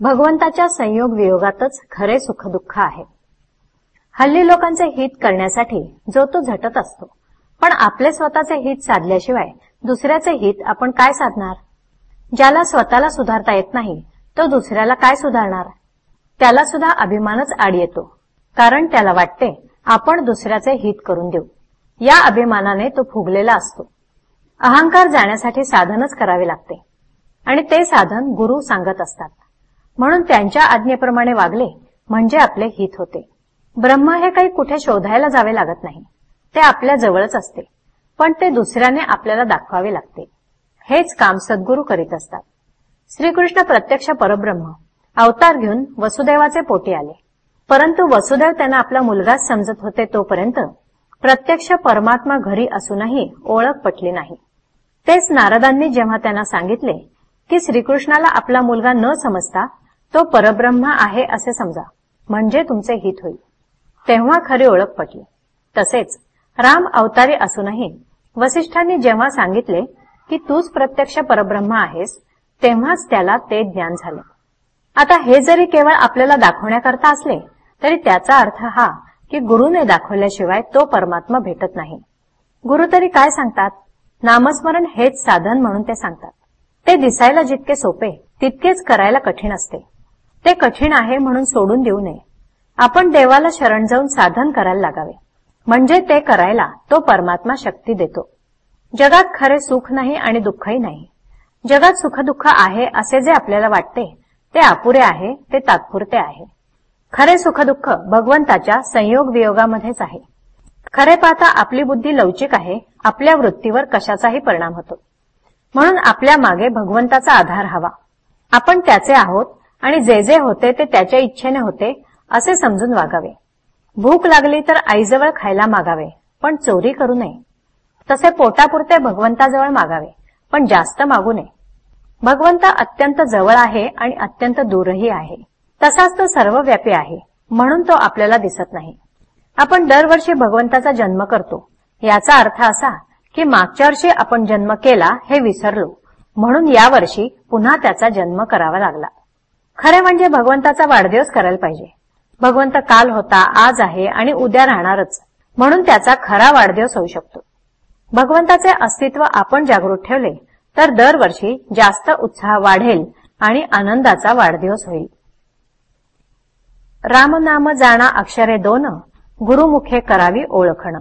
भगवंताच्या संयोग वियोगातच खरे सुखदुःख आहे. हल्ली लोकांचे हित करण्यासाठी जो तो झटत असतो. पण आपले स्वतःचे हित साधल्याशिवाय दुसऱ्याचे हित आपण काय साधणार? ज्याला स्वतःला सुधारता येत नाही तो दुसऱ्याला काय सुधारणार? त्याला सुद्धा अभिमानच आड येतो. कारण त्याला वाटते आपण दुसऱ्याचे हित करून देऊ. या अभिमानाने तो फुगलेला असतो. अहंकार जाण्यासाठी साधनच करावे लागते. आणि ते साधन गुरु सांगत असतात. म्हणून त्यांच्या आज्ञेप्रमाणे वागले म्हणजे आपले हित होते. ब्रह्म हे काही कुठे शोधायला जावे लागत नाही. ते आपल्या जवळच असते. पण ते दुसऱ्याने आपल्याला दाखवावे लागते. हेच काम सद्गुरू करीत असतात. श्रीकृष्ण प्रत्यक्ष परब्रह्म अवतार घेऊन वसुदेवाचे पोटी आले. परंतु वसुदेव त्यांना आपला मुलगाच समजत होते तोपर्यंत प्रत्यक्ष परमात्मा घरी असूनही ओळख पटली नाही. तेच नारदांनी जेव्हा त्यांना सांगितले की श्रीकृष्णाला आपला मुलगा न समजता तो परब्रह्म आहे असे समजा. म्हणजे तुमचे हित होईल. तेव्हा खरी ओळख पटली. तसेच राम अवतारी असूनही वसिष्ठांनी जेव्हा सांगितले की तूच प्रत्यक्ष परब्रह्म आहेस तेव्हाच त्याला ते ज्ञान झाले. आता हे जरी केवळ आपल्याला दाखवण्याकरता असले तरी त्याचा अर्थ हा की गुरुने दाखवल्याशिवाय तो परमात्मा भेटत नाही. गुरु तरी काय सांगतात? नामस्मरण हेच साधन म्हणून ते सांगतात. ते दिसायला जितके सोपे तितकेच करायला कठीण असते. ते कठीण आहे म्हणून सोडून देऊ नये. आपण देवाला शरण जाऊन साधन करायला लागावे. म्हणजे ते करायला तो परमात्मा शक्ती देतो. जगात खरे सुख नाही आणि दुःखही नाही. जगात सुखदुःख आहे असे जे आपल्याला वाटते ते अपुरे आहे ते तात्पुरते आहे. खरे सुखदुःख भगवंताच्या संयोग वियोगामध्येच आहे. खरे पाहता आपली बुद्धी लवचिक आहे आपल्या वृत्तीवर कशाचाही परिणाम होतो. म्हणून आपल्या मागे भगवंताचा आधार हवा. आपण त्याचे आहोत आणि जे जे होते ते त्याच्या इच्छेने होते असे समजून वागावे. भूक लागली तर आईजवळ खायला मागावे पण चोरी करू नये. तसे पोटापुरते भगवंताजवळ मागावे पण जास्त मागू नये. भगवंत अत्यंत जवळ आहे आणि अत्यंत दूरही आहे. तसाच तो सर्वव्यापी आहे म्हणून तो आपल्याला दिसत नाही. आपण दरवर्षी भगवंताचा जन्म करतो. याचा अर्थ असा की मागच्या वर्षी आपण जन्म केला हे विसरलो म्हणून यावर्षी पुन्हा त्याचा जन्म करावा लागला. खरे म्हणजे भगवंताचा वाढदिवस करायला पाहिजे. भगवंत काल होता आज आहे आणि उद्या राहणारच. म्हणून त्याचा खरा वाढदिवस होऊ शकतो. भगवंताचे अस्तित्व आपण जागृत ठेवले तर दरवर्षी जास्त उत्साह वाढेल आणि आनंदाचा वाढदिवस होईल. रामनाम जाणा अक्षरे दोन गुरुमुखे करावी ओळखणं.